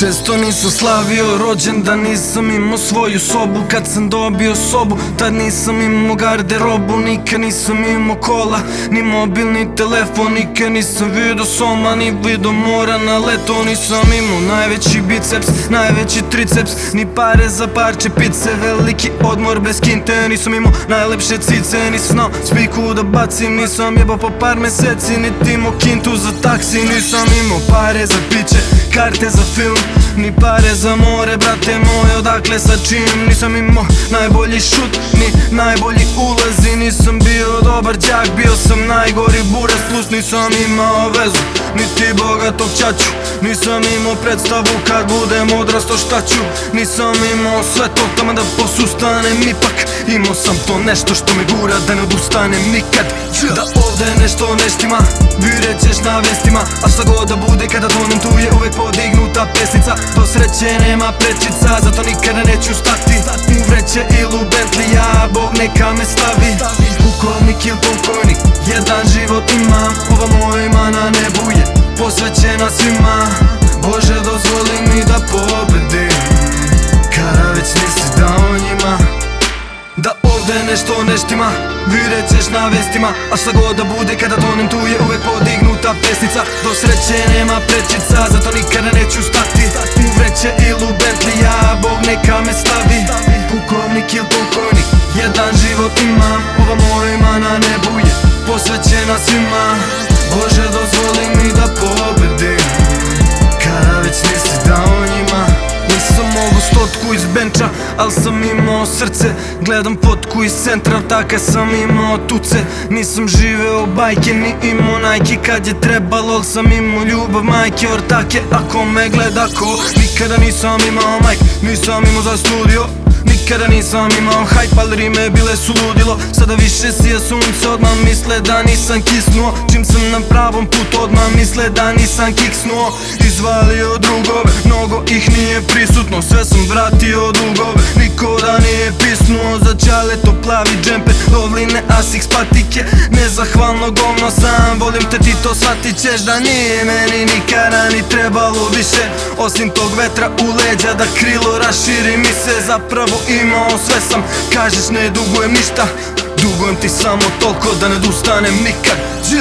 Često nisam slavio rođendan, nisam imao svoju sobu. Kad sam dobio sobu, tad nisam imao garderobu Nikad nisam imao kola, ni mobilni telefon Nikad nisam vidio soma, ni vidio mora na leto. Nisam imao najveći biceps, najveći triceps Ni pare za parče pice, veliki odmor bez kinte. Nisam imao najlepše cice, nisam znao spiku da bacim. Nisam jebao po par meseci, niti imao kintu za taksi. Nisam imao pare za piće, karte za film Ni pare za more, brate moje, odakle sa čim? Nisam imao najbolji šut, ni najbolji ulazi Nisam bio dobar đak, bio sam najgori buras Plus nisam imao vezu, niti bogatog ćaću. Nisam imao predstavu kad budem odrasto šta ću? Nisam imao sve to tamo da posustanem ipak Imao sam to nešto što me gura da ne odustanem nikad. Da ovde nešto ne štima, vidjet ćeš na vestima. A šta god da bude kada tonem tu je uvek podignuta pesnica. Do sreće nema prečica, zato nikada neću stati. U vreće ili u Bentley, Bog neka me stavi. Pukovnik ili pokojnik, jedan život imam. Ova moja imana nebu je posvećena svima. Bože dozvoli mi da pobedim štima Vidjet ćeš na vestima A šta god da bude kada tonem tu je uvek podignuta pesnica. Do sreće nema prečica Zato nikada neću stati. U vreće ili u Bentley Bog neka me stavi. Pukovnik ili pokojnik Jedan život imam. Ova moja imana nebu je Posvećena svima. Bože dozvoli benča, al sam imao srce Gledam potku iz centra, taka sam imao tuce. Nisam živeo bajke, ni imao Nike Kad je trebalo, al sam imao ljubav majke Ortake, ako me gleda ko? Nikada nisam imao majk, nisam imao za studio Nikada nisam imao hype, ali rime bile su ludilo. Sada više sija sunce, odmah misle da nisam kisnuo. Čim sam na pravom putu, odmah misle da nisam kiksnuo. Izvalio drugove, mnogo ih nije prisutno. Sve sam vratio dugove, niko da nije pisnuo. Za to plavi džempe, lovline, a six patike Nezahvalno govno sam, volim te ti to shvatit ćeš Da nije meni nikada ni trebalo više Osim tog vetra u leđa da krilo raširi. Mi se Zapravo imao sve sam, kažeš ne dugujem ništa. Dugujem ti samo toliko da ne dustanem nikad.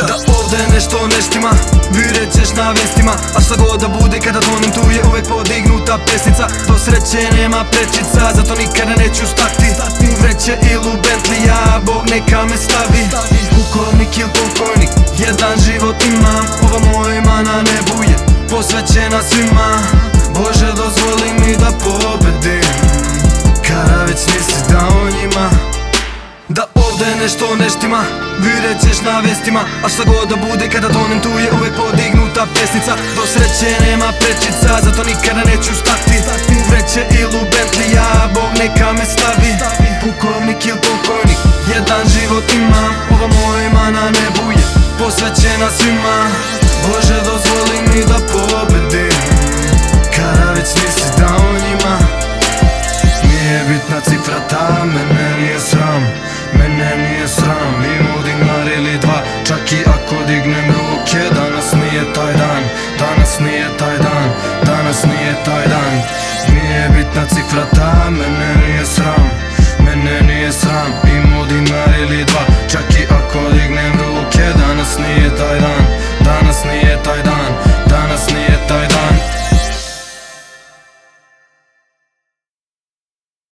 Da ovde nešto ne štima, vidjet ćeš na vestima. A šta god da bude kada tonem tu je uvek podignuta pesnica. Do sreće nema prečica, zato nikada neću stati. U vreće ili u Bentley, Bog neka me stavi. Pukovnik ili pokojnik, jedan život imam Ova moja imana nebu je posvećena svima. Bože dozvoli mi da pobedim. Kada već nisi dao njima da ovde nešto ne štima Vidjet ćeš na vestima. A šta god da bude kada tonem tu je uvek podignuta pesnica. Do sreće nema prečica Zato nikada neću stati. Vreće ili u Bentley Bog neka me stavi. Pukovnik ili pokojnik Jedan život imam Ova moja imana nebu je Posvećena svima Bože dozvoli mi da pobedim. Kada već nisi dao njima Nije bitna cifra ta, mene nije sram Mene nije sram, imao dinar ili dva Čak i ako dignem ruke, danas nije taj dan Danas nije taj dan, danas nije taj dan. Nije bitna cifra ta, mene nije sram Mene nije sram, imao dinar ili dva Čak i ako dignem ruke, danas nije taj dan